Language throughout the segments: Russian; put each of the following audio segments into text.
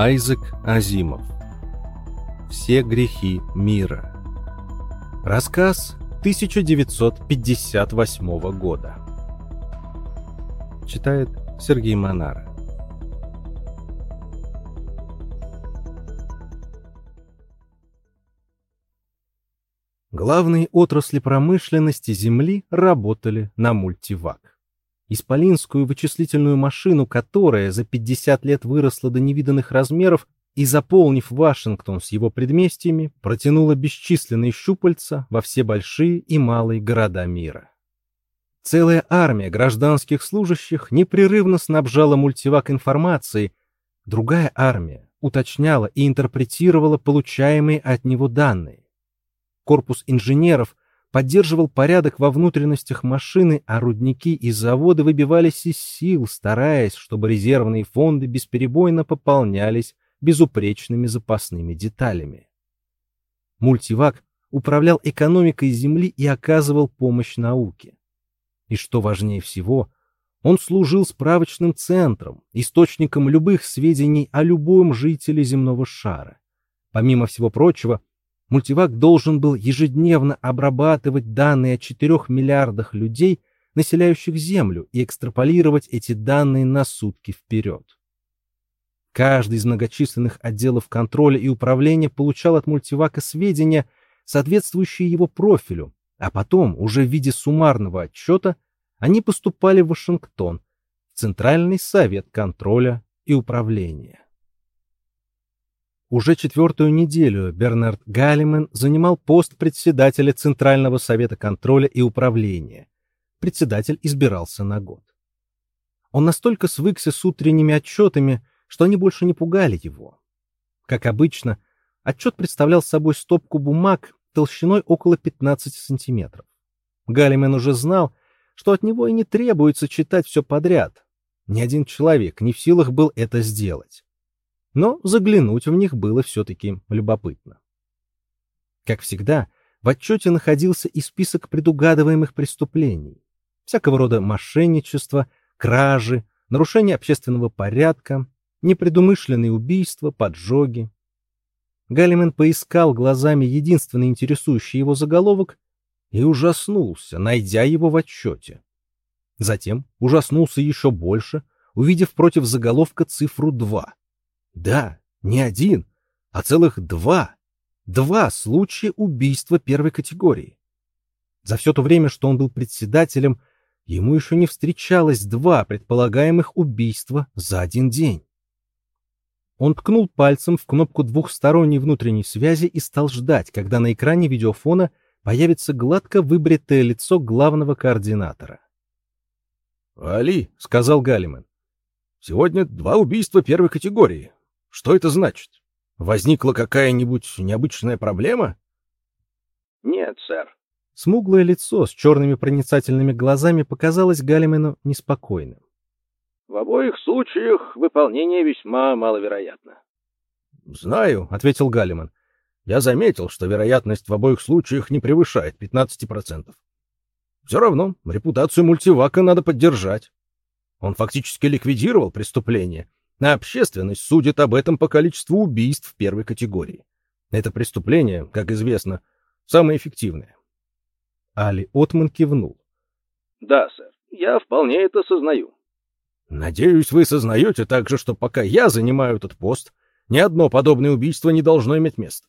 Айзек Азимов. Все грехи мира. Рассказ 1958 года. Читает Сергей Монара. Главные отрасли промышленности Земли работали на мультивак исполинскую вычислительную машину, которая за 50 лет выросла до невиданных размеров и, заполнив Вашингтон с его предместьями, протянула бесчисленные щупальца во все большие и малые города мира. Целая армия гражданских служащих непрерывно снабжала мультивак информацией, другая армия уточняла и интерпретировала получаемые от него данные. Корпус инженеров – поддерживал порядок во внутренностях машины, а рудники и заводы выбивались из сил, стараясь, чтобы резервные фонды бесперебойно пополнялись безупречными запасными деталями. Мультивак управлял экономикой Земли и оказывал помощь науке. И что важнее всего, он служил справочным центром, источником любых сведений о любом жителе земного шара. Помимо всего прочего, Мультивак должен был ежедневно обрабатывать данные о 4 миллиардах людей, населяющих Землю, и экстраполировать эти данные на сутки вперед. Каждый из многочисленных отделов контроля и управления получал от мультивака сведения, соответствующие его профилю, а потом, уже в виде суммарного отчета, они поступали в Вашингтон, в Центральный совет контроля и управления. Уже четвертую неделю Бернард Галлимен занимал пост председателя Центрального совета контроля и управления. Председатель избирался на год. Он настолько свыкся с утренними отчетами, что они больше не пугали его. Как обычно, отчет представлял собой стопку бумаг толщиной около 15 сантиметров. Галлимен уже знал, что от него и не требуется читать все подряд. Ни один человек не в силах был это сделать но заглянуть в них было все-таки любопытно. Как всегда, в отчете находился и список предугадываемых преступлений. Всякого рода мошенничество, кражи, нарушение общественного порядка, непредумышленные убийства, поджоги. Галлимен поискал глазами единственный интересующий его заголовок и ужаснулся, найдя его в отчете. Затем ужаснулся еще больше, увидев против заголовка цифру 2. Да, не один, а целых два. Два случая убийства первой категории. За все то время, что он был председателем, ему еще не встречалось два предполагаемых убийства за один день. Он ткнул пальцем в кнопку двухсторонней внутренней связи и стал ждать, когда на экране видеофона появится гладко выбритое лицо главного координатора. «Али», — сказал Галиман, — «сегодня два убийства первой категории. Что это значит? Возникла какая-нибудь необычная проблема? Нет, сэр. Смуглое лицо с черными проницательными глазами показалось Галимену неспокойным. В обоих случаях выполнение весьма маловероятно. Знаю, ответил Галиман. Я заметил, что вероятность в обоих случаях не превышает 15%. Все равно репутацию мультивака надо поддержать. Он фактически ликвидировал преступление а общественность судит об этом по количеству убийств первой категории. Это преступление, как известно, самое эффективное. Али Отман кивнул. Да, сэр, я вполне это сознаю. Надеюсь, вы сознаете также, что пока я занимаю этот пост, ни одно подобное убийство не должно иметь места.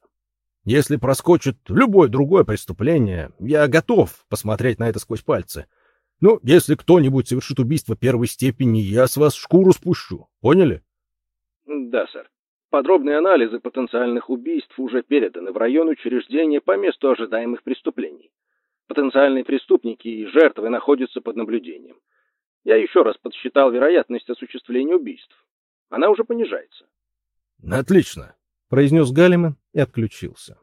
Если проскочит любое другое преступление, я готов посмотреть на это сквозь пальцы — ну, если кто-нибудь совершит убийство первой степени, я с вас шкуру спущу. Поняли? Да, сэр. Подробные анализы потенциальных убийств уже переданы в район учреждения по месту ожидаемых преступлений. Потенциальные преступники и жертвы находятся под наблюдением. Я еще раз подсчитал вероятность осуществления убийств. Она уже понижается. Отлично, произнес Галиман и отключился.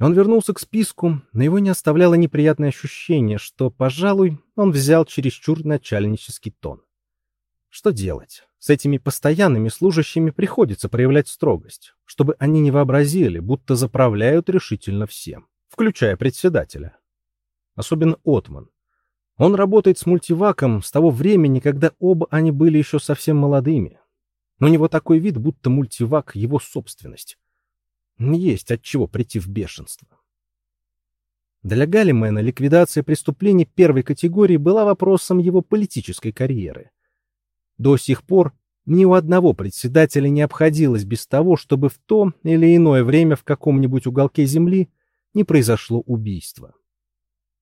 Он вернулся к списку, но его не оставляло неприятное ощущение, что, пожалуй, он взял чересчур начальнический тон. Что делать? С этими постоянными служащими приходится проявлять строгость, чтобы они не вообразили, будто заправляют решительно всем, включая председателя. Особенно Отман. Он работает с мультиваком с того времени, когда оба они были еще совсем молодыми. У него такой вид, будто мультивак — его собственность. Есть от чего прийти в бешенство. Для Галлимена ликвидация преступлений первой категории была вопросом его политической карьеры. До сих пор ни у одного председателя не обходилось без того, чтобы в то или иное время в каком-нибудь уголке земли не произошло убийство.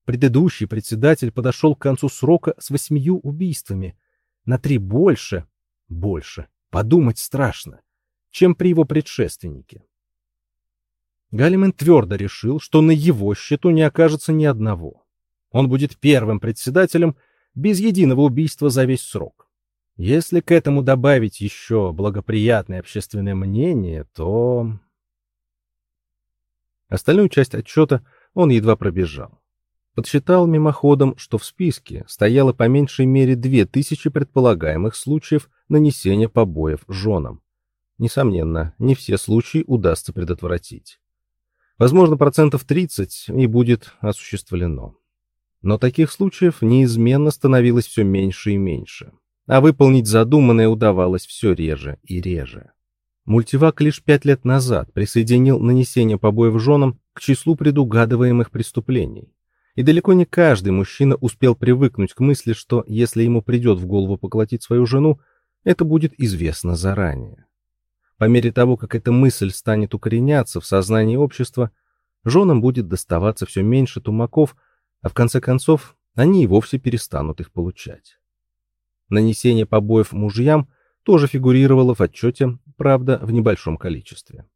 Предыдущий председатель подошел к концу срока с восьмию убийствами. На три больше, больше, подумать страшно, чем при его предшественнике. Галлимен твердо решил, что на его счету не окажется ни одного. Он будет первым председателем без единого убийства за весь срок. Если к этому добавить еще благоприятное общественное мнение, то... Остальную часть отчета он едва пробежал. Подсчитал мимоходом, что в списке стояло по меньшей мере две тысячи предполагаемых случаев нанесения побоев женам. Несомненно, не все случаи удастся предотвратить. Возможно, процентов 30 и будет осуществлено. Но таких случаев неизменно становилось все меньше и меньше а выполнить задуманное удавалось все реже и реже. Мультивак лишь пять лет назад присоединил нанесение побоев женам к числу предугадываемых преступлений. И далеко не каждый мужчина успел привыкнуть к мысли, что если ему придет в голову поколотить свою жену, это будет известно заранее. По мере того, как эта мысль станет укореняться в сознании общества, женам будет доставаться все меньше тумаков, а в конце концов они и вовсе перестанут их получать. Нанесение побоев мужьям тоже фигурировало в отчете, правда, в небольшом количестве.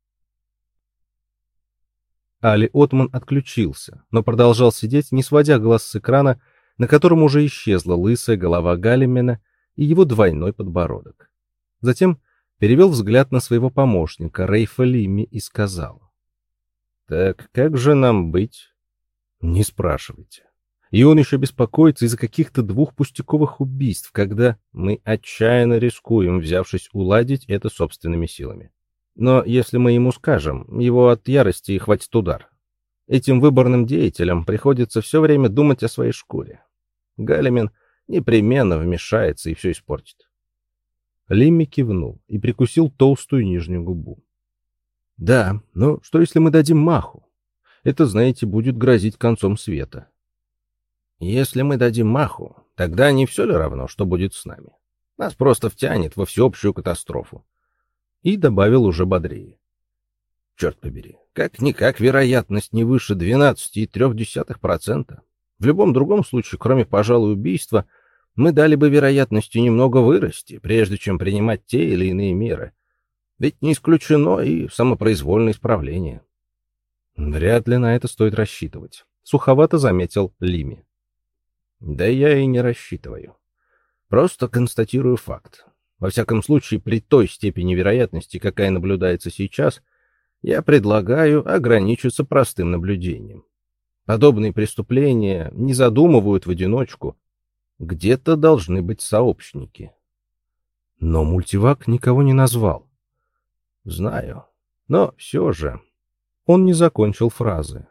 Али Отман отключился, но продолжал сидеть, не сводя глаз с экрана, на котором уже исчезла лысая голова Галимена и его двойной подбородок. Затем перевел взгляд на своего помощника Рейфа Лими и сказал. «Так как же нам быть?» «Не спрашивайте. И он еще беспокоится из-за каких-то двух пустяковых убийств, когда мы отчаянно рискуем, взявшись уладить это собственными силами. Но если мы ему скажем, его от ярости хватит удар. Этим выборным деятелям приходится все время думать о своей шкуре. Галимин непременно вмешается и все испортит. Лимми кивнул и прикусил толстую нижнюю губу. «Да, но что если мы дадим маху? Это, знаете, будет грозить концом света. Если мы дадим маху, тогда не все ли равно, что будет с нами? Нас просто втянет во всеобщую катастрофу. И добавил уже бодрее. Черт побери, как-никак вероятность не выше 12,3%. В любом другом случае, кроме, пожалуй, убийства, мы дали бы вероятностью немного вырасти, прежде чем принимать те или иные меры. Ведь не исключено и самопроизвольное исправление. Вряд ли на это стоит рассчитывать. Суховато заметил Лими. Да я и не рассчитываю. Просто констатирую факт. Во всяком случае, при той степени вероятности, какая наблюдается сейчас, я предлагаю ограничиться простым наблюдением. Подобные преступления не задумывают в одиночку. Где-то должны быть сообщники. Но мультивак никого не назвал. Знаю. Но все же... Он не закончил фразы.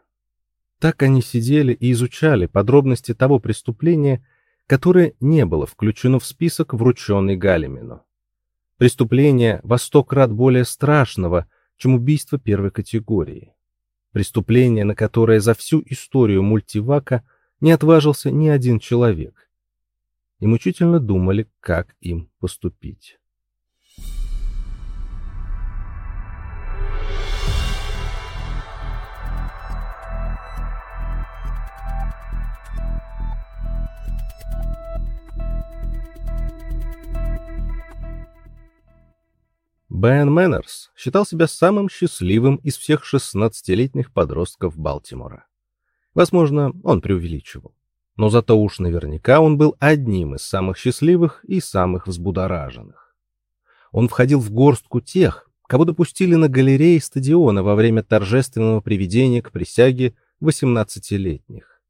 Так они сидели и изучали подробности того преступления, которое не было включено в список, врученный Галимину. Преступление во сто крат более страшного, чем убийство первой категории. Преступление, на которое за всю историю мультивака не отважился ни один человек. И мучительно думали, как им поступить. Бен Мэннерс считал себя самым счастливым из всех 16-летних подростков Балтимора. Возможно, он преувеличивал. Но зато уж наверняка он был одним из самых счастливых и самых взбудораженных. Он входил в горстку тех, кого допустили на галерее стадиона во время торжественного приведения к присяге 18-летних.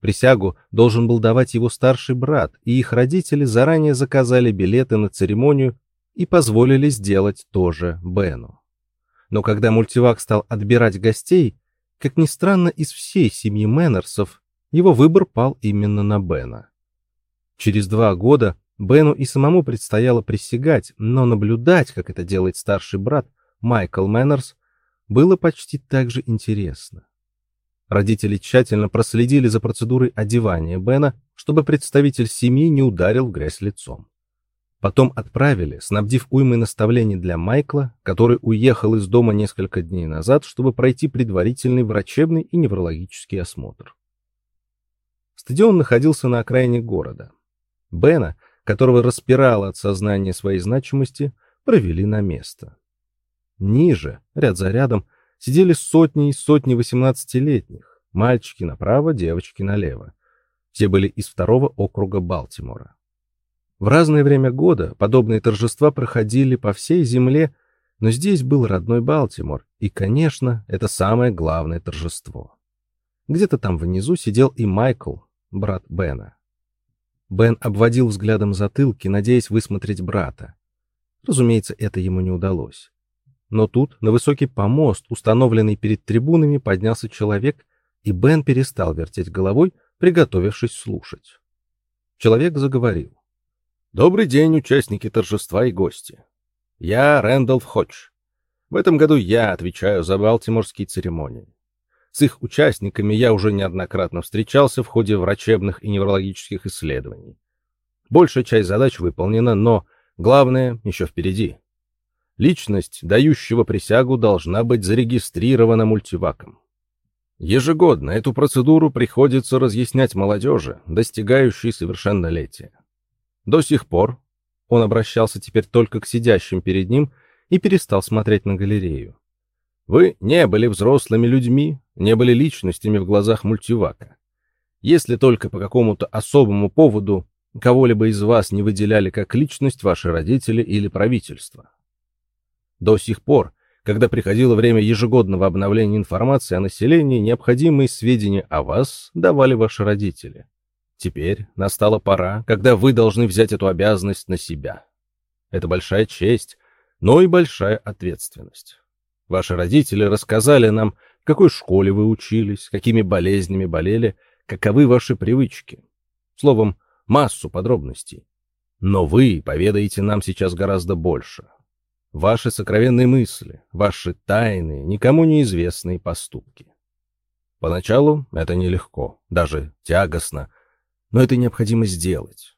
Присягу должен был давать его старший брат, и их родители заранее заказали билеты на церемонию и позволили сделать то же Бену. Но когда мультивак стал отбирать гостей, как ни странно, из всей семьи Мэннерсов его выбор пал именно на Бена. Через два года Бену и самому предстояло присягать, но наблюдать, как это делает старший брат Майкл Мэннерс, было почти так же интересно. Родители тщательно проследили за процедурой одевания Бена, чтобы представитель семьи не ударил в грязь лицом. Потом отправили, снабдив уймой наставлений для Майкла, который уехал из дома несколько дней назад, чтобы пройти предварительный врачебный и неврологический осмотр. Стадион находился на окраине города. Бена, которого распирало от сознания своей значимости, провели на место. Ниже, ряд за рядом, сидели сотни и сотни восемнадцатилетних, мальчики направо, девочки налево. Все были из второго округа Балтимора. В разное время года подобные торжества проходили по всей земле, но здесь был родной Балтимор, и, конечно, это самое главное торжество. Где-то там внизу сидел и Майкл, брат Бена. Бен обводил взглядом затылки, надеясь высмотреть брата. Разумеется, это ему не удалось. Но тут на высокий помост, установленный перед трибунами, поднялся человек, и Бен перестал вертеть головой, приготовившись слушать. Человек заговорил. Добрый день, участники торжества и гости. Я Рэндалф Ходж. В этом году я отвечаю за балтиморские церемонии. С их участниками я уже неоднократно встречался в ходе врачебных и неврологических исследований. Большая часть задач выполнена, но главное еще впереди. Личность, дающего присягу, должна быть зарегистрирована мультиваком. Ежегодно эту процедуру приходится разъяснять молодежи, достигающей совершеннолетия. До сих пор он обращался теперь только к сидящим перед ним и перестал смотреть на галерею. Вы не были взрослыми людьми, не были личностями в глазах мультивака. Если только по какому-то особому поводу кого-либо из вас не выделяли как личность ваши родители или правительство. До сих пор, когда приходило время ежегодного обновления информации о населении, необходимые сведения о вас давали ваши родители. Теперь настала пора, когда вы должны взять эту обязанность на себя. Это большая честь, но и большая ответственность. Ваши родители рассказали нам, какой школе вы учились, какими болезнями болели, каковы ваши привычки. Словом, массу подробностей. Но вы поведаете нам сейчас гораздо больше. Ваши сокровенные мысли, ваши тайные, никому неизвестные поступки. Поначалу это нелегко, даже тягостно, но это необходимо сделать.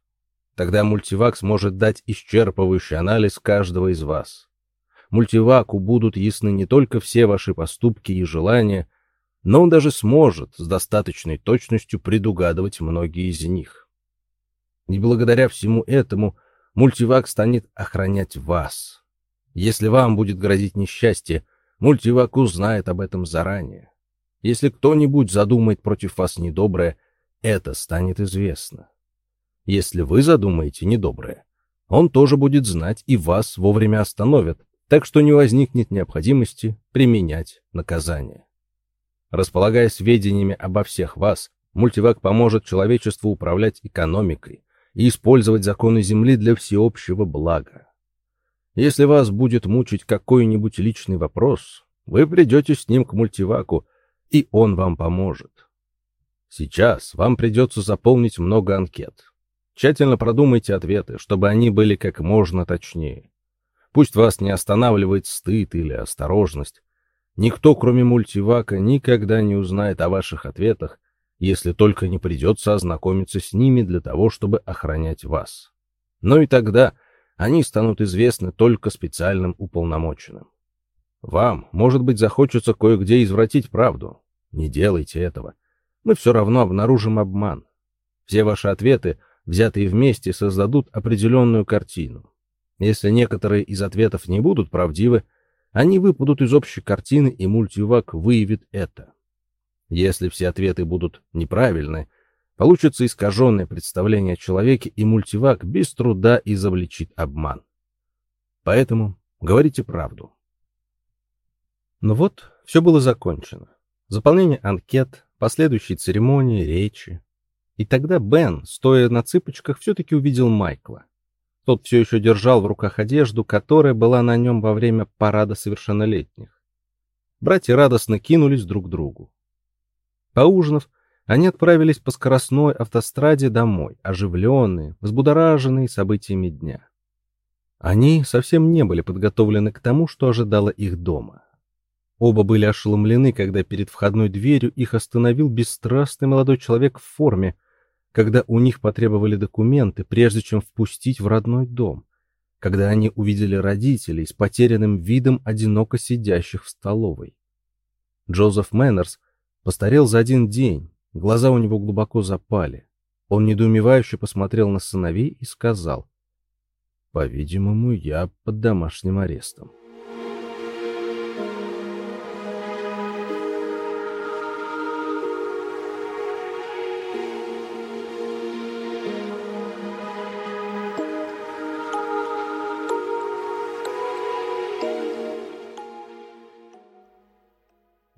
Тогда мультивак сможет дать исчерпывающий анализ каждого из вас. Мультиваку будут ясны не только все ваши поступки и желания, но он даже сможет с достаточной точностью предугадывать многие из них. И благодаря всему этому мультивак станет охранять вас. Если вам будет грозить несчастье, мультивак узнает об этом заранее. Если кто-нибудь задумает против вас недоброе, это станет известно. Если вы задумаете недоброе, он тоже будет знать и вас вовремя остановят, так что не возникнет необходимости применять наказание. Располагая сведениями обо всех вас, мультивак поможет человечеству управлять экономикой и использовать законы Земли для всеобщего блага. Если вас будет мучить какой-нибудь личный вопрос, вы придете с ним к мультиваку, и он вам поможет. Сейчас вам придется заполнить много анкет. Тщательно продумайте ответы, чтобы они были как можно точнее. Пусть вас не останавливает стыд или осторожность. Никто, кроме мультивака, никогда не узнает о ваших ответах, если только не придется ознакомиться с ними для того, чтобы охранять вас. Но и тогда они станут известны только специальным уполномоченным. Вам, может быть, захочется кое-где извратить правду. Не делайте этого мы все равно обнаружим обман. Все ваши ответы, взятые вместе, создадут определенную картину. Если некоторые из ответов не будут правдивы, они выпадут из общей картины, и мультивак выявит это. Если все ответы будут неправильны, получится искаженное представление о человеке, и мультивак без труда изобличит обман. Поэтому говорите правду. Ну вот, все было закончено. Заполнение анкет, последующие церемонии, речи. И тогда Бен, стоя на цыпочках, все-таки увидел Майкла. Тот все еще держал в руках одежду, которая была на нем во время парада совершеннолетних. Братья радостно кинулись друг к другу. Поужинав, Они отправились по скоростной автостраде домой, оживленные, взбудораженные событиями дня. Они совсем не были подготовлены к тому, что ожидало их дома. Оба были ошеломлены, когда перед входной дверью их остановил бесстрастный молодой человек в форме, когда у них потребовали документы, прежде чем впустить в родной дом, когда они увидели родителей с потерянным видом одиноко сидящих в столовой. Джозеф Мэннерс постарел за один день, глаза у него глубоко запали. Он недоумевающе посмотрел на сыновей и сказал, «По-видимому, я под домашним арестом».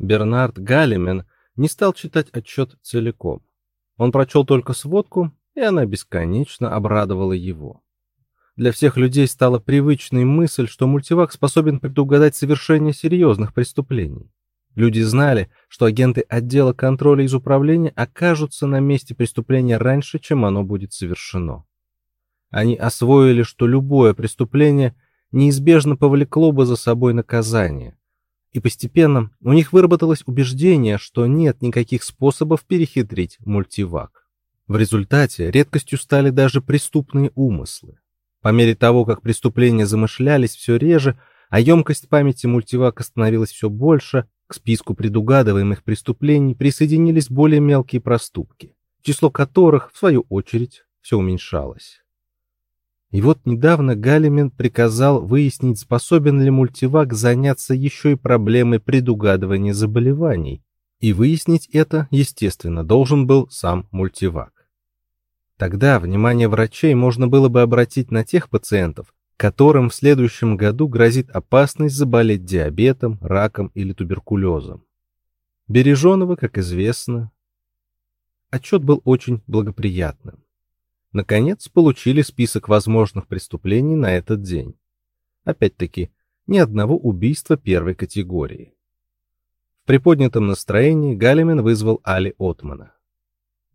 Бернард Галлимен не стал читать отчет целиком. Он прочел только сводку, и она бесконечно обрадовала его. Для всех людей стала привычной мысль, что мультивак способен предугадать совершение серьезных преступлений. Люди знали, что агенты отдела контроля из управления окажутся на месте преступления раньше, чем оно будет совершено. Они освоили, что любое преступление неизбежно повлекло бы за собой наказание, и постепенно у них выработалось убеждение, что нет никаких способов перехитрить мультивак. В результате редкостью стали даже преступные умыслы. По мере того, как преступления замышлялись все реже, а емкость памяти мультивака становилась все больше, к списку предугадываемых преступлений присоединились более мелкие проступки, число которых, в свою очередь, все уменьшалось. И вот недавно Галимин приказал выяснить, способен ли мультивак заняться еще и проблемой предугадывания заболеваний. И выяснить это, естественно, должен был сам мультивак. Тогда внимание врачей можно было бы обратить на тех пациентов, которым в следующем году грозит опасность заболеть диабетом, раком или туберкулезом. Береженого, как известно, отчет был очень благоприятным наконец получили список возможных преступлений на этот день. Опять-таки, ни одного убийства первой категории. В приподнятом настроении Галимин вызвал Али Отмана.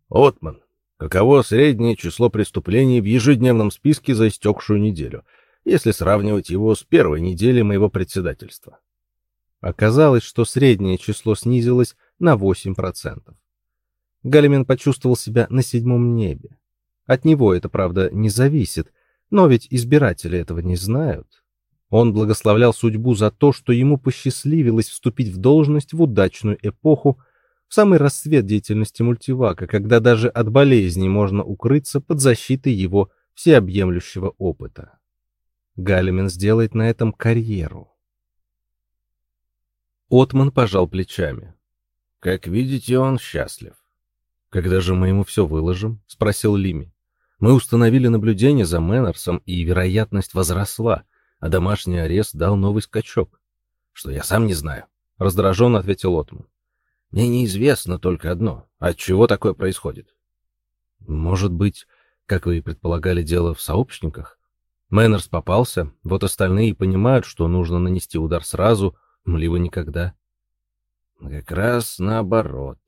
«Отман, каково среднее число преступлений в ежедневном списке за истекшую неделю, если сравнивать его с первой недели моего председательства?» Оказалось, что среднее число снизилось на 8%. Галимин почувствовал себя на седьмом небе. От него это, правда, не зависит, но ведь избиратели этого не знают. Он благословлял судьбу за то, что ему посчастливилось вступить в должность в удачную эпоху, в самый расцвет деятельности мультивака, когда даже от болезни можно укрыться под защитой его всеобъемлющего опыта. Галимин сделает на этом карьеру. Отман пожал плечами. Как видите, он счастлив. Когда же мы ему все выложим? спросил Лими. Мы установили наблюдение за Мэннерсом, и вероятность возросла, а домашний арест дал новый скачок. Что я сам не знаю, раздраженно ответил Отман. Мне неизвестно только одно. От чего такое происходит? Может быть, как вы и предполагали, дело в сообщниках? Мэннерс попался, вот остальные понимают, что нужно нанести удар сразу, либо никогда. Как раз наоборот.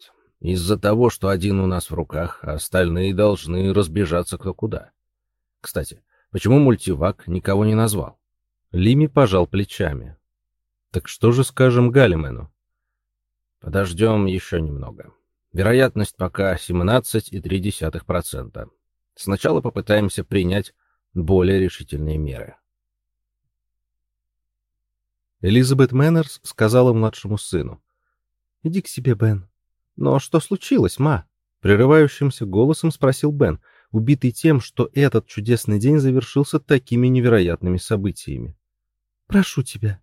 Из-за того, что один у нас в руках, а остальные должны разбежаться кто куда. Кстати, почему мультивак никого не назвал? Лими пожал плечами. Так что же скажем Галимену? Подождем еще немного. Вероятность пока 17,3%. Сначала попытаемся принять более решительные меры. Элизабет Мэннерс сказала младшему сыну. «Иди к себе, Бен. «Но что случилось, ма?» — прерывающимся голосом спросил Бен, убитый тем, что этот чудесный день завершился такими невероятными событиями. «Прошу тебя».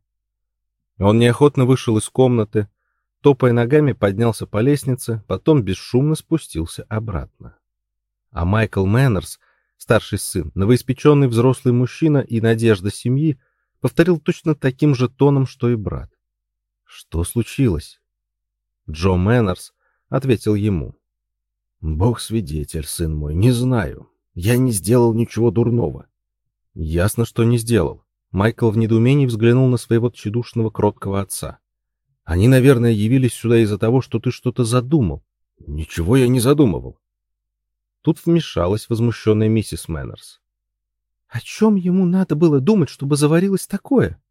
Он неохотно вышел из комнаты, топая ногами поднялся по лестнице, потом бесшумно спустился обратно. А Майкл Мэннерс, старший сын, новоиспеченный взрослый мужчина и надежда семьи, повторил точно таким же тоном, что и брат. Что случилось? Джо Мэннерс ответил ему. Бог свидетель, сын мой, не знаю. Я не сделал ничего дурного. Ясно, что не сделал. Майкл в недоумении взглянул на своего тщедушного кроткого отца. Они, наверное, явились сюда из-за того, что ты что-то задумал. Ничего я не задумывал. Тут вмешалась возмущенная миссис Мэннерс. О чем ему надо было думать, чтобы заварилось такое?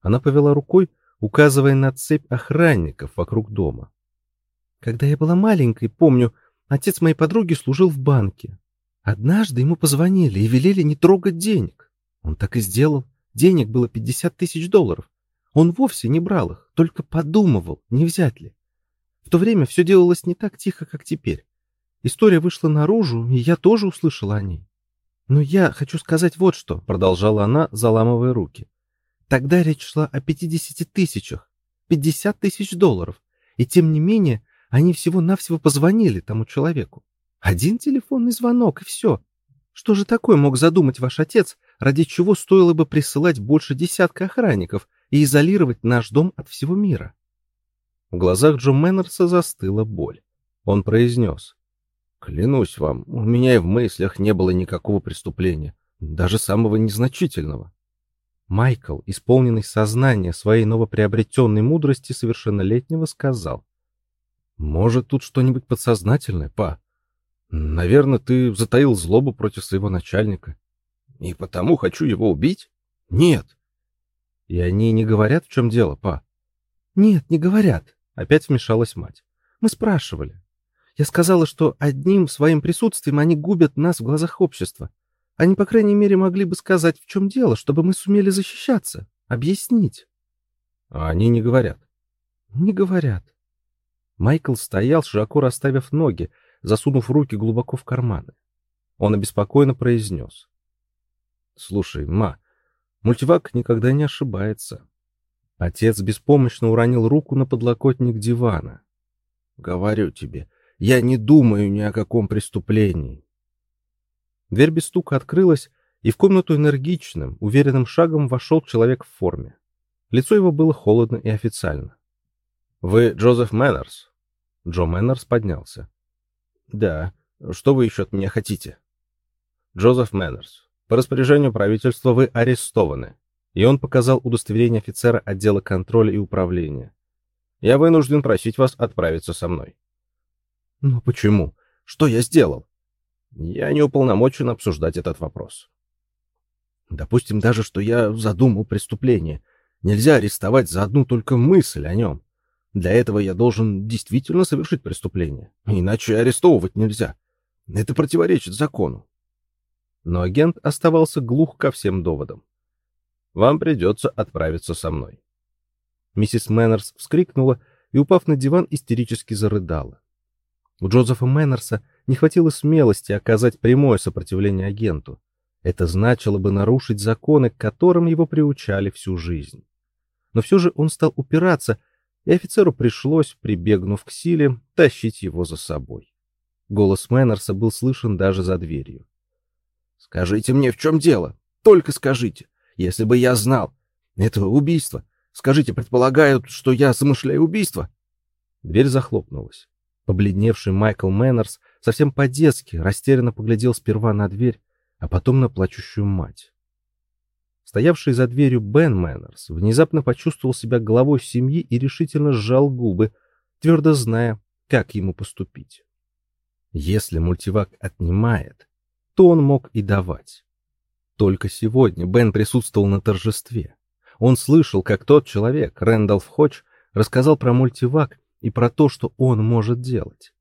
Она повела рукой, указывая на цепь охранников вокруг дома. Когда я была маленькой, помню, отец моей подруги служил в банке. Однажды ему позвонили и велели не трогать денег. Он так и сделал. Денег было 50 тысяч долларов. Он вовсе не брал их, только подумывал, не взять ли. В то время все делалось не так тихо, как теперь. История вышла наружу, и я тоже услышала о ней. Но я хочу сказать вот что, продолжала она, заламывая руки. Тогда речь шла о 50 тысячах, 50 тысяч долларов. И тем не менее, они всего-навсего позвонили тому человеку. Один телефонный звонок, и все. Что же такое мог задумать ваш отец, ради чего стоило бы присылать больше десятка охранников и изолировать наш дом от всего мира? В глазах Джо Мэннерса застыла боль. Он произнес. «Клянусь вам, у меня и в мыслях не было никакого преступления, даже самого незначительного». Майкл, исполненный сознания своей новоприобретенной мудрости совершеннолетнего, сказал. «Может, тут что-нибудь подсознательное, па? Наверное, ты затаил злобу против своего начальника. И потому хочу его убить? Нет. И они не говорят, в чем дело, па? Нет, не говорят. Опять вмешалась мать. Мы спрашивали. Я сказала, что одним своим присутствием они губят нас в глазах общества. Они, по крайней мере, могли бы сказать, в чем дело, чтобы мы сумели защищаться, объяснить. А они не говорят. Не говорят. Майкл стоял, широко расставив ноги, засунув руки глубоко в карманы. Он обеспокоенно произнес. «Слушай, ма, мультивак никогда не ошибается». Отец беспомощно уронил руку на подлокотник дивана. «Говорю тебе, я не думаю ни о каком преступлении». Дверь без стука открылась, и в комнату энергичным, уверенным шагом вошел человек в форме. Лицо его было холодно и официально. «Вы Джозеф Мэннерс?» Джо Мэннерс поднялся. Да. Что вы еще от меня хотите? Джозеф Мэннерс. По распоряжению правительства вы арестованы. И он показал удостоверение офицера отдела контроля и управления. Я вынужден просить вас отправиться со мной. Но почему? Что я сделал? Я не уполномочен обсуждать этот вопрос. Допустим даже, что я задумал преступление. Нельзя арестовать за одну только мысль о нем. Для этого я должен действительно совершить преступление. Иначе арестовывать нельзя. Это противоречит закону. Но агент оставался глух ко всем доводам. Вам придется отправиться со мной. Миссис Мэннерс вскрикнула и, упав на диван, истерически зарыдала. У Джозефа Мэннерса не хватило смелости оказать прямое сопротивление агенту. Это значило бы нарушить законы, к которым его приучали всю жизнь. Но все же он стал упираться и офицеру пришлось, прибегнув к силе, тащить его за собой. Голос Мэннерса был слышен даже за дверью. «Скажите мне, в чем дело? Только скажите. Если бы я знал. Это убийство. Скажите, предполагают, что я замышляю убийство?» Дверь захлопнулась. Побледневший Майкл Мэннерс совсем по-детски растерянно поглядел сперва на дверь, а потом на плачущую мать. Стоявший за дверью Бен Мэннерс внезапно почувствовал себя главой семьи и решительно сжал губы, твердо зная, как ему поступить. Если мультивак отнимает, то он мог и давать. Только сегодня Бен присутствовал на торжестве. Он слышал, как тот человек, Рэндалф Хоч, рассказал про мультивак и про то, что он может делать.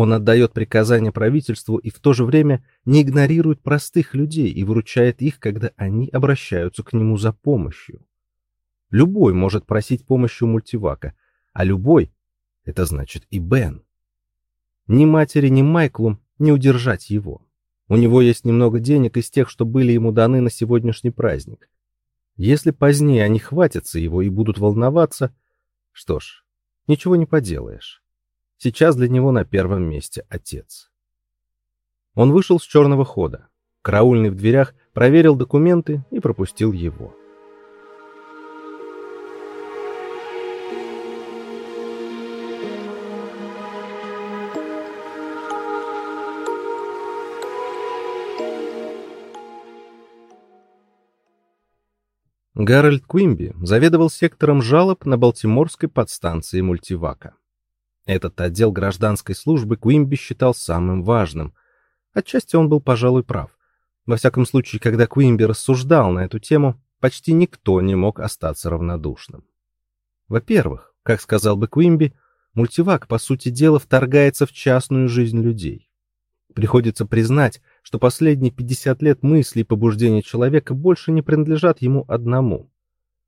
Он отдает приказания правительству и в то же время не игнорирует простых людей и выручает их, когда они обращаются к нему за помощью. Любой может просить помощи у мультивака, а любой — это значит и Бен. Ни матери, ни Майклу не удержать его. У него есть немного денег из тех, что были ему даны на сегодняшний праздник. Если позднее они хватятся его и будут волноваться, что ж, ничего не поделаешь. Сейчас для него на первом месте отец. Он вышел с черного хода. Караульный в дверях проверил документы и пропустил его. Гарольд Куимби заведовал сектором жалоб на Балтиморской подстанции Мультивака. Этот отдел гражданской службы Куимби считал самым важным. Отчасти он был, пожалуй, прав. Во всяком случае, когда Куимби рассуждал на эту тему, почти никто не мог остаться равнодушным. Во-первых, как сказал бы Куимби, мультивак, по сути дела, вторгается в частную жизнь людей. Приходится признать, что последние 50 лет мысли и побуждения человека больше не принадлежат ему одному.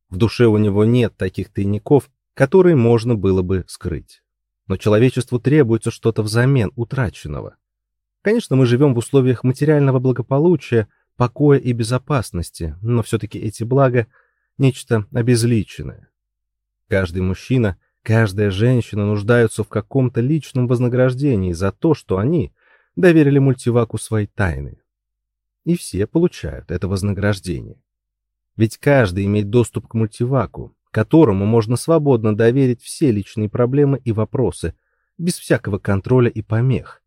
В душе у него нет таких тайников, которые можно было бы скрыть. Но человечеству требуется что-то взамен утраченного. Конечно, мы живем в условиях материального благополучия, покоя и безопасности, но все-таки эти блага – нечто обезличенное. Каждый мужчина, каждая женщина нуждаются в каком-то личном вознаграждении за то, что они доверили мультиваку свои тайны. И все получают это вознаграждение. Ведь каждый имеет доступ к мультиваку, которому можно свободно доверить все личные проблемы и вопросы, без всякого контроля и помех,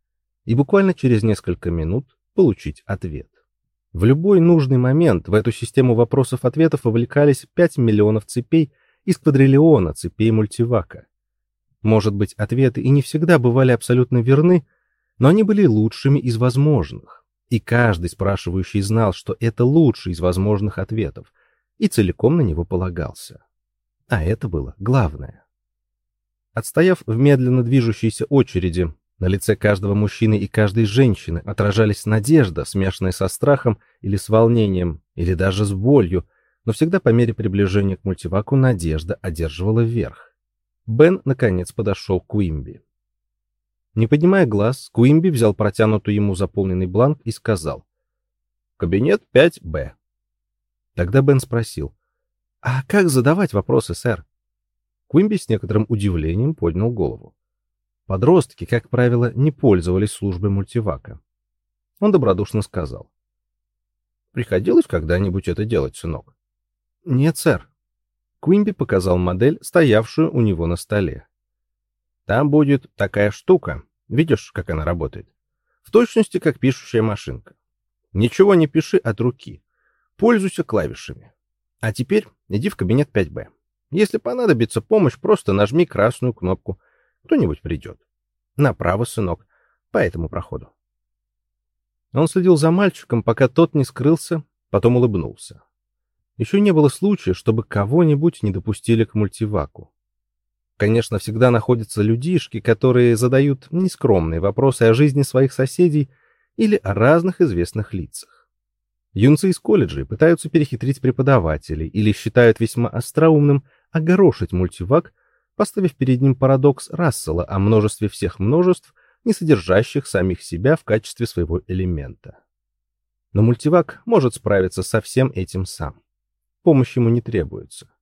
и буквально через несколько минут получить ответ. В любой нужный момент в эту систему вопросов-ответов вовлекались 5 миллионов цепей из квадриллиона цепей мультивака. Может быть, ответы и не всегда бывали абсолютно верны, но они были лучшими из возможных. И каждый спрашивающий знал, что это лучший из возможных ответов, и целиком на него полагался. А это было главное. Отстояв в медленно движущейся очереди, на лице каждого мужчины и каждой женщины отражались надежда, смешанная со страхом или с волнением, или даже с болью, но всегда по мере приближения к мультиваку надежда одерживала верх. Бен, наконец, подошел к Уимби. Не поднимая глаз, Куимби взял протянутый ему заполненный бланк и сказал. «Кабинет 5Б». Тогда Бен спросил. «А как задавать вопросы, сэр?» Куимби с некоторым удивлением поднял голову. Подростки, как правило, не пользовались службой мультивака. Он добродушно сказал. «Приходилось когда-нибудь это делать, сынок?» «Нет, сэр». Куимби показал модель, стоявшую у него на столе. Там будет такая штука. Видишь, как она работает? В точности, как пишущая машинка. Ничего не пиши от руки. Пользуйся клавишами. А теперь иди в кабинет 5Б. Если понадобится помощь, просто нажми красную кнопку. Кто-нибудь придет. Направо, сынок, по этому проходу. Он следил за мальчиком, пока тот не скрылся, потом улыбнулся. Еще не было случая, чтобы кого-нибудь не допустили к мультиваку. Конечно, всегда находятся людишки, которые задают нескромные вопросы о жизни своих соседей или о разных известных лицах. Юнцы из колледжей пытаются перехитрить преподавателей или считают весьма остроумным огорошить мультивак, поставив перед ним парадокс Рассела о множестве всех множеств, не содержащих самих себя в качестве своего элемента. Но мультивак может справиться со всем этим сам. Помощь ему не требуется.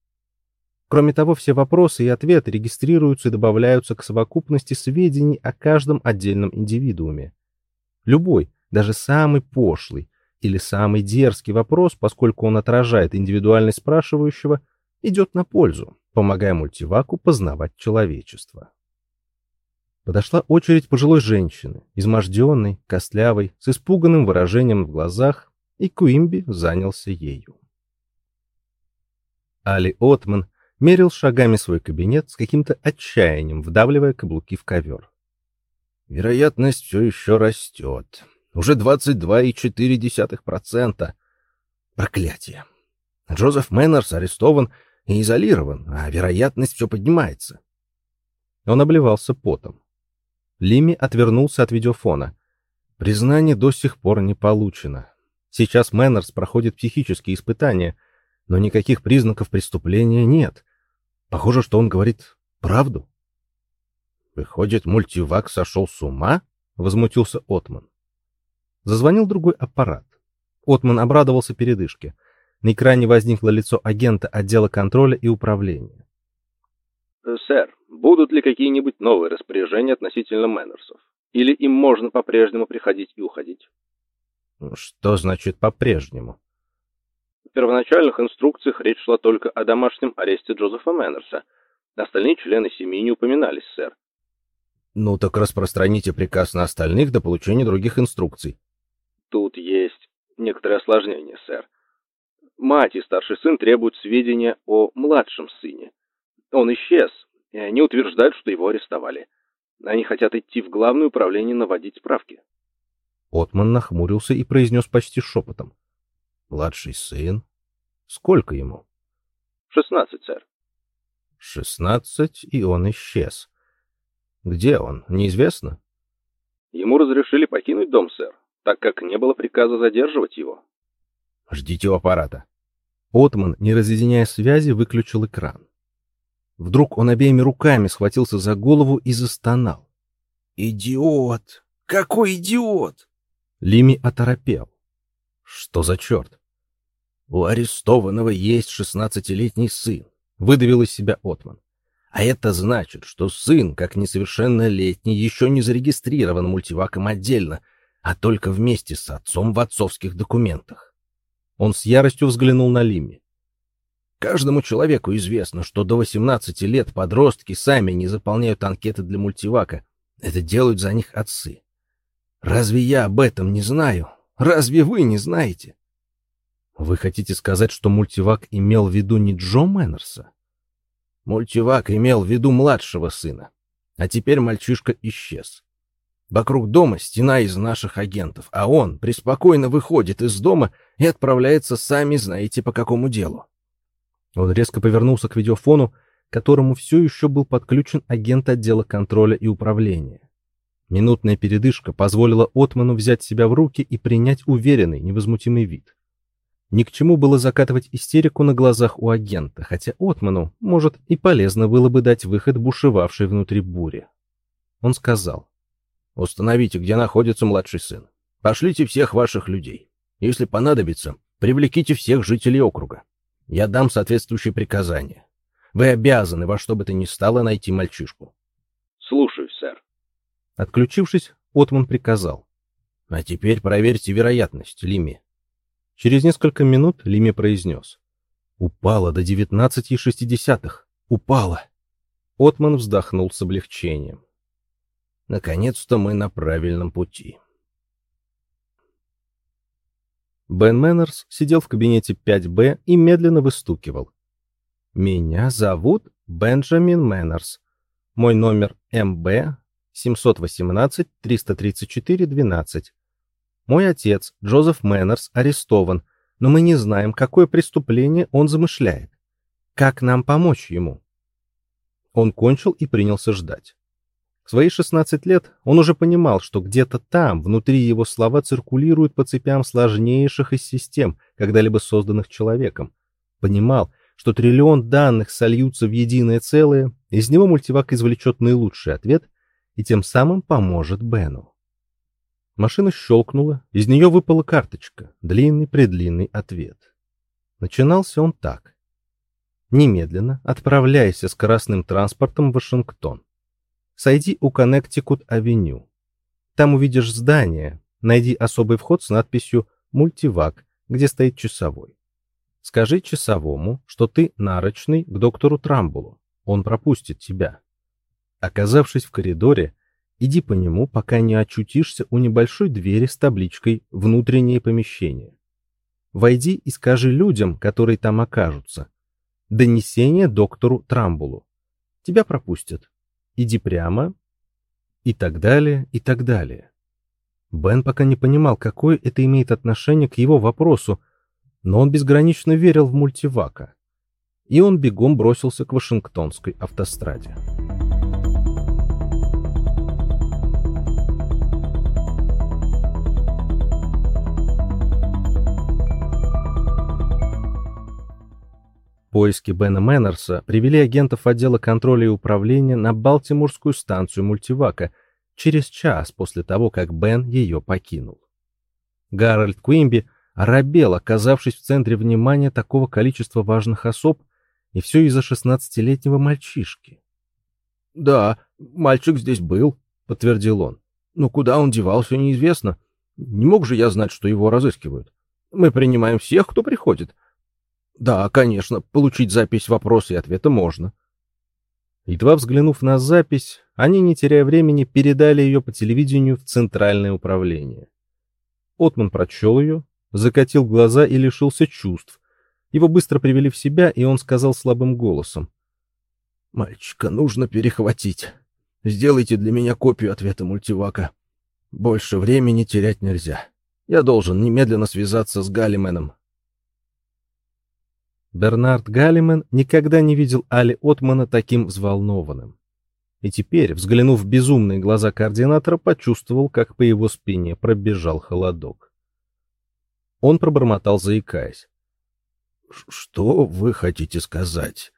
Кроме того, все вопросы и ответы регистрируются и добавляются к совокупности сведений о каждом отдельном индивидууме. Любой, даже самый пошлый или самый дерзкий вопрос, поскольку он отражает индивидуальность спрашивающего, идет на пользу, помогая мультиваку познавать человечество. Подошла очередь пожилой женщины, изможденной, костлявой, с испуганным выражением в глазах, и Куимби занялся ею. Али Отман мерил шагами свой кабинет с каким-то отчаянием, вдавливая каблуки в ковер. Вероятность все еще растет. Уже 22,4%. Проклятие. Джозеф Мэннерс арестован и изолирован, а вероятность все поднимается. Он обливался потом. Лими отвернулся от видеофона. Признание до сих пор не получено. Сейчас Мэннерс проходит психические испытания, но никаких признаков преступления нет. Похоже, что он говорит правду. Выходит, мультивак сошел с ума? Возмутился Отман. Зазвонил другой аппарат. Отман обрадовался передышке. На экране возникло лицо агента отдела контроля и управления. Э, «Сэр, будут ли какие-нибудь новые распоряжения относительно Мэннерсов? Или им можно по-прежнему приходить и уходить?» «Что значит «по-прежнему»?» В первоначальных инструкциях речь шла только о домашнем аресте Джозефа Мэннерса. Остальные члены семьи не упоминались, сэр. Ну так распространите приказ на остальных до получения других инструкций. Тут есть некоторое осложнение, сэр. Мать и старший сын требуют сведения о младшем сыне. Он исчез, и они утверждают, что его арестовали. Они хотят идти в главное управление наводить справки. Отман нахмурился и произнес почти шепотом. «Младший сын? Сколько ему?» «Шестнадцать, сэр». «Шестнадцать, и он исчез. Где он, неизвестно?» «Ему разрешили покинуть дом, сэр, так как не было приказа задерживать его». «Ждите у аппарата». Отман, не разъединяя связи, выключил экран. Вдруг он обеими руками схватился за голову и застонал. «Идиот! Какой идиот!» Лими оторопел. «Что за черт?» «У арестованного есть шестнадцатилетний сын», — выдавил из себя Отман. «А это значит, что сын, как несовершеннолетний, еще не зарегистрирован мультиваком отдельно, а только вместе с отцом в отцовских документах». Он с яростью взглянул на Лими. Каждому человеку известно, что до 18 лет подростки сами не заполняют анкеты для мультивака. Это делают за них отцы. Разве я об этом не знаю? Разве вы не знаете? Вы хотите сказать, что мультивак имел в виду не Джо Мэннерса? Мультивак имел в виду младшего сына. А теперь мальчишка исчез. Вокруг дома стена из наших агентов, а он преспокойно выходит из дома и отправляется сами знаете по какому делу. Он резко повернулся к видеофону, которому все еще был подключен агент отдела контроля и управления. Минутная передышка позволила Отману взять себя в руки и принять уверенный, невозмутимый вид. Ни к чему было закатывать истерику на глазах у агента, хотя Отману, может, и полезно было бы дать выход бушевавшей внутри буре. Он сказал, «Установите, где находится младший сын. Пошлите всех ваших людей. Если понадобится, привлеките всех жителей округа. Я дам соответствующие приказания. Вы обязаны во что бы то ни стало найти мальчишку. Слушаюсь, сэр. Отключившись, Отман приказал. А теперь проверьте вероятность, Лими. Через несколько минут Лими произнес. Упала до 19,6. Упала. Отман вздохнул с облегчением. Наконец-то мы на правильном пути. Бен Мэннерс сидел в кабинете 5Б и медленно выстукивал. «Меня зовут Бенджамин Мэннерс. Мой номер МБ 718-334-12. Мой отец, Джозеф Мэннерс, арестован, но мы не знаем, какое преступление он замышляет. Как нам помочь ему?» Он кончил и принялся ждать. Свои 16 лет он уже понимал, что где-то там, внутри его слова циркулируют по цепям сложнейших из систем, когда-либо созданных человеком. Понимал, что триллион данных сольются в единое целое, из него мультивак извлечет наилучший ответ и тем самым поможет Бену. Машина щелкнула, из нее выпала карточка, длинный-предлинный ответ. Начинался он так. Немедленно отправляйся скоростным транспортом в Вашингтон. Сойди у Коннектикут-авеню. Там увидишь здание, найди особый вход с надписью «Мультивак», где стоит часовой. Скажи часовому, что ты нарочный к доктору Трамбулу. Он пропустит тебя. Оказавшись в коридоре, иди по нему, пока не очутишься у небольшой двери с табличкой «Внутреннее помещение». Войди и скажи людям, которые там окажутся. Донесение доктору Трамбулу. Тебя пропустят иди прямо, и так далее, и так далее. Бен пока не понимал, какое это имеет отношение к его вопросу, но он безгранично верил в мультивака. И он бегом бросился к Вашингтонской автостраде. Поиски Бена Мэннерса привели агентов отдела контроля и управления на Балтиморскую станцию мультивака через час после того, как Бен ее покинул. Гарольд Куимби оробел, оказавшись в центре внимания такого количества важных особ, и все из-за шестнадцатилетнего мальчишки. «Да, мальчик здесь был», — подтвердил он. «Но куда он девался, неизвестно. Не мог же я знать, что его разыскивают. Мы принимаем всех, кто приходит, да, конечно, получить запись вопроса и ответа можно. Едва взглянув на запись, они, не теряя времени, передали ее по телевидению в Центральное управление. Отман прочел ее, закатил глаза и лишился чувств. Его быстро привели в себя, и он сказал слабым голосом. «Мальчика нужно перехватить. Сделайте для меня копию ответа мультивака. Больше времени терять нельзя. Я должен немедленно связаться с Галлименом. Бернард Галлимен никогда не видел Али Отмана таким взволнованным. И теперь, взглянув в безумные глаза координатора, почувствовал, как по его спине пробежал холодок. Он пробормотал, заикаясь. «Что вы хотите сказать?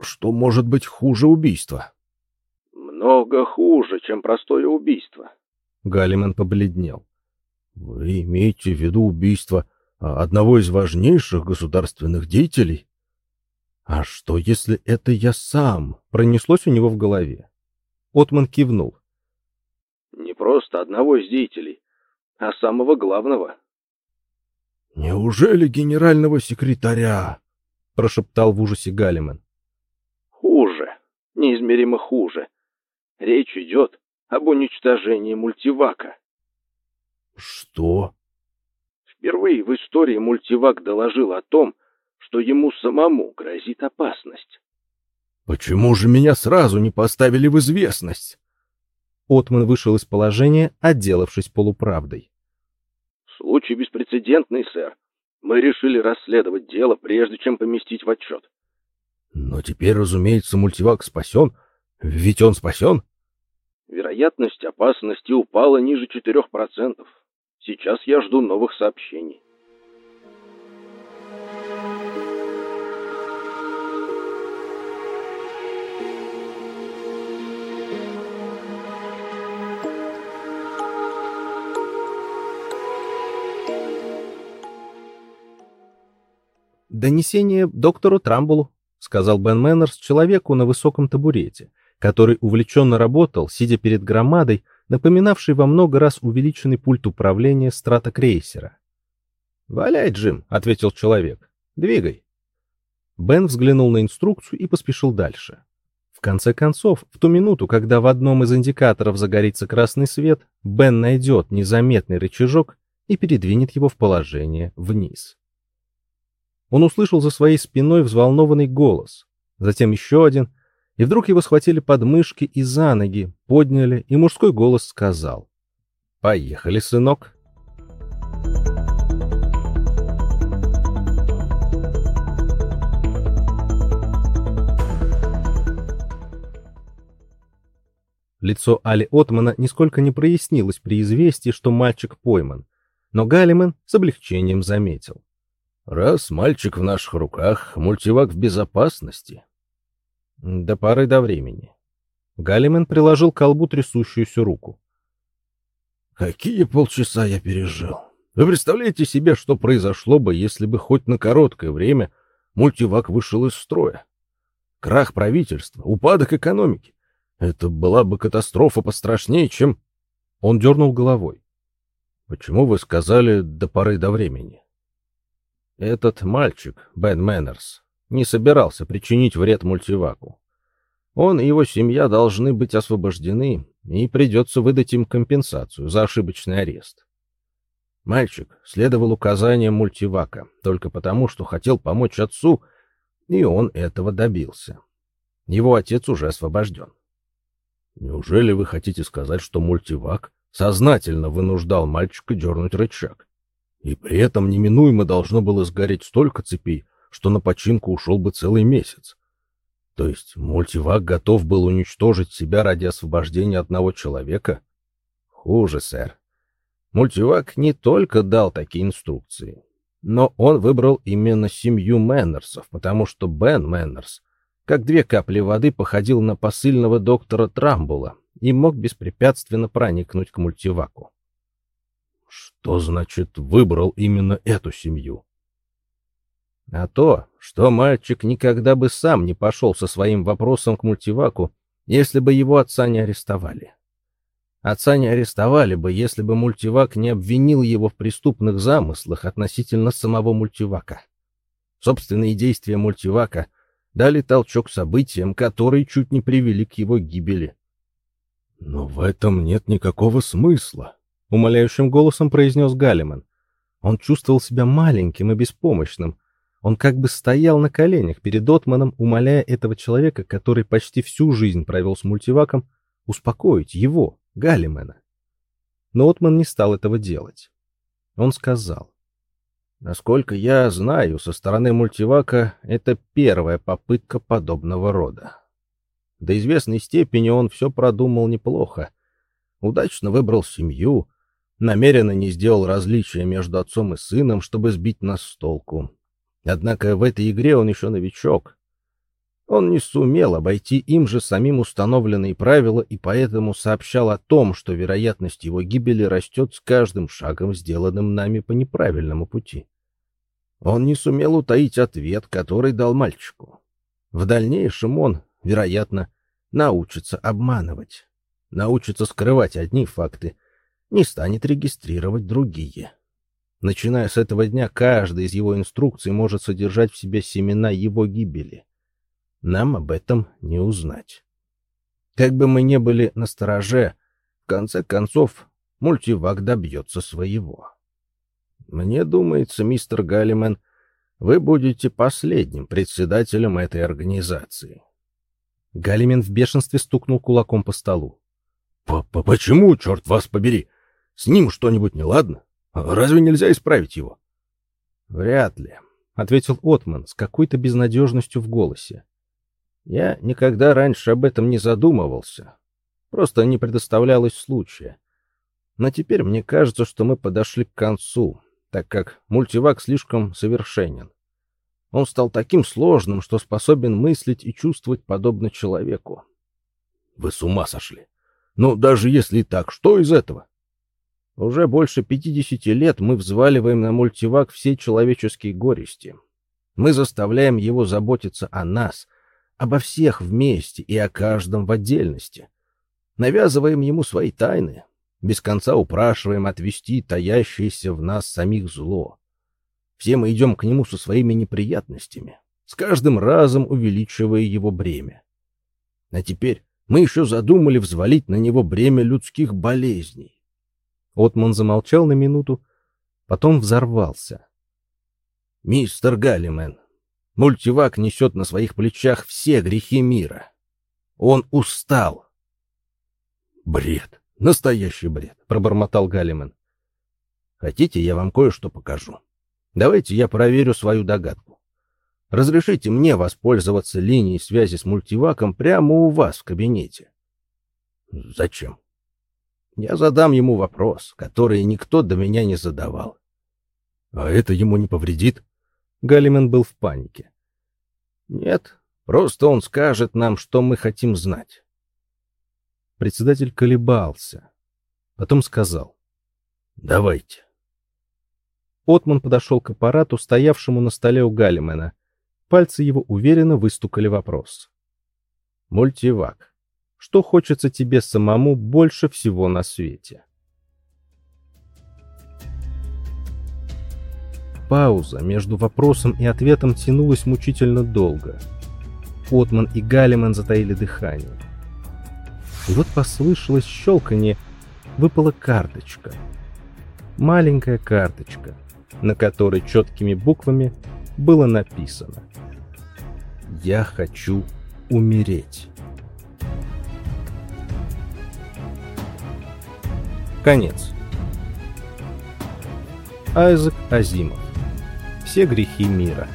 Что может быть хуже убийства?» «Много хуже, чем простое убийство». Галлимен побледнел. «Вы имеете в виду убийство одного из важнейших государственных деятелей?» «А что, если это я сам?» — пронеслось у него в голове. Отман кивнул. «Не просто одного из деятелей, а самого главного». «Неужели генерального секретаря?» — прошептал в ужасе Галиман. «Хуже, неизмеримо хуже. Речь идет об уничтожении мультивака». «Что?» Впервые в истории мультивак доложил о том, что ему самому грозит опасность. «Почему же меня сразу не поставили в известность?» Отман вышел из положения, отделавшись полуправдой. «Случай беспрецедентный, сэр. Мы решили расследовать дело, прежде чем поместить в отчет». «Но теперь, разумеется, мультивак спасен. Ведь он спасен?» «Вероятность опасности упала ниже четырех процентов. Сейчас я жду новых сообщений». «Донесение доктору Трамбулу», — сказал Бен Мэннерс человеку на высоком табурете, который увлеченно работал, сидя перед громадой, напоминавшей во много раз увеличенный пульт управления стратокрейсера. «Валяй, Джим», — ответил человек. «Двигай». Бен взглянул на инструкцию и поспешил дальше. В конце концов, в ту минуту, когда в одном из индикаторов загорится красный свет, Бен найдет незаметный рычажок и передвинет его в положение вниз. Он услышал за своей спиной взволнованный голос, затем еще один, и вдруг его схватили под мышки и за ноги, подняли, и мужской голос сказал «Поехали, сынок». Лицо Али Отмана нисколько не прояснилось при известии, что мальчик пойман, но Галиман с облегчением заметил. Раз мальчик в наших руках, мультивак в безопасности. До поры до времени. Галимен приложил к колбу трясущуюся руку. Какие полчаса я пережил. Вы представляете себе, что произошло бы, если бы хоть на короткое время мультивак вышел из строя? Крах правительства, упадок экономики. Это была бы катастрофа пострашнее, чем... Он дернул головой. Почему вы сказали «до поры до времени»? Этот мальчик, Бен Мэннерс, не собирался причинить вред мультиваку. Он и его семья должны быть освобождены, и придется выдать им компенсацию за ошибочный арест. Мальчик следовал указаниям мультивака только потому, что хотел помочь отцу, и он этого добился. Его отец уже освобожден. Неужели вы хотите сказать, что мультивак сознательно вынуждал мальчика дернуть рычаг? И при этом неминуемо должно было сгореть столько цепей, что на починку ушел бы целый месяц. То есть мультивак готов был уничтожить себя ради освобождения одного человека? Хуже, сэр. Мультивак не только дал такие инструкции, но он выбрал именно семью Мэннерсов, потому что Бен Мэннерс, как две капли воды, походил на посыльного доктора Трамбула и мог беспрепятственно проникнуть к мультиваку. Что значит выбрал именно эту семью? А то, что мальчик никогда бы сам не пошел со своим вопросом к мультиваку, если бы его отца не арестовали. Отца не арестовали бы, если бы мультивак не обвинил его в преступных замыслах относительно самого мультивака. Собственные действия мультивака дали толчок событиям, которые чуть не привели к его гибели. Но в этом нет никакого смысла умоляющим голосом произнес Галиман. Он чувствовал себя маленьким и беспомощным. Он как бы стоял на коленях перед Отманом, умоляя этого человека, который почти всю жизнь провел с мультиваком, успокоить его, Галимена. Но Отман не стал этого делать. Он сказал. Насколько я знаю, со стороны мультивака это первая попытка подобного рода. До известной степени он все продумал неплохо. Удачно выбрал семью, намеренно не сделал различия между отцом и сыном, чтобы сбить нас с толку. Однако в этой игре он еще новичок. Он не сумел обойти им же самим установленные правила и поэтому сообщал о том, что вероятность его гибели растет с каждым шагом, сделанным нами по неправильному пути. Он не сумел утаить ответ, который дал мальчику. В дальнейшем он, вероятно, научится обманывать, научится скрывать одни факты, не станет регистрировать другие. Начиная с этого дня, каждая из его инструкций может содержать в себе семена его гибели. Нам об этом не узнать. Как бы мы ни были на стороже, в конце концов, мультивак добьется своего. Мне думается, мистер Галлимен, вы будете последним председателем этой организации. Галимен в бешенстве стукнул кулаком по столу. П -п «Почему, черт вас побери? С ним что-нибудь неладно? Разве нельзя исправить его?» «Вряд ли», — ответил Отман с какой-то безнадежностью в голосе. «Я никогда раньше об этом не задумывался. Просто не предоставлялось случая. Но теперь мне кажется, что мы подошли к концу так как мультивак слишком совершенен. Он стал таким сложным, что способен мыслить и чувствовать подобно человеку. Вы с ума сошли. Но даже если так, что из этого? Уже больше 50 лет мы взваливаем на мультивак все человеческие горести. Мы заставляем его заботиться о нас, обо всех вместе и о каждом в отдельности. Навязываем ему свои тайны, без конца упрашиваем отвести таящееся в нас самих зло. Все мы идем к нему со своими неприятностями, с каждым разом увеличивая его бремя. А теперь мы еще задумали взвалить на него бремя людских болезней. Отман замолчал на минуту, потом взорвался. «Мистер Галлимен, мультивак несет на своих плечах все грехи мира. Он устал». «Бред! Настоящий бред, пробормотал Галиман. Хотите, я вам кое-что покажу? Давайте я проверю свою догадку. Разрешите мне воспользоваться линией связи с мультиваком прямо у вас в кабинете. Зачем? Я задам ему вопрос, который никто до меня не задавал. А это ему не повредит? Галиман был в панике. Нет, просто он скажет нам, что мы хотим знать. Председатель колебался. Потом сказал. «Давайте». Отман подошел к аппарату, стоявшему на столе у Галлимена. Пальцы его уверенно выстукали вопрос. «Мультивак, что хочется тебе самому больше всего на свете?» Пауза между вопросом и ответом тянулась мучительно долго. Отман и Галлиман затаили дыхание. И вот послышалось щелканье, выпала карточка. Маленькая карточка, на которой четкими буквами было написано «Я хочу умереть». Конец. Айзек Азимов. Все грехи мира.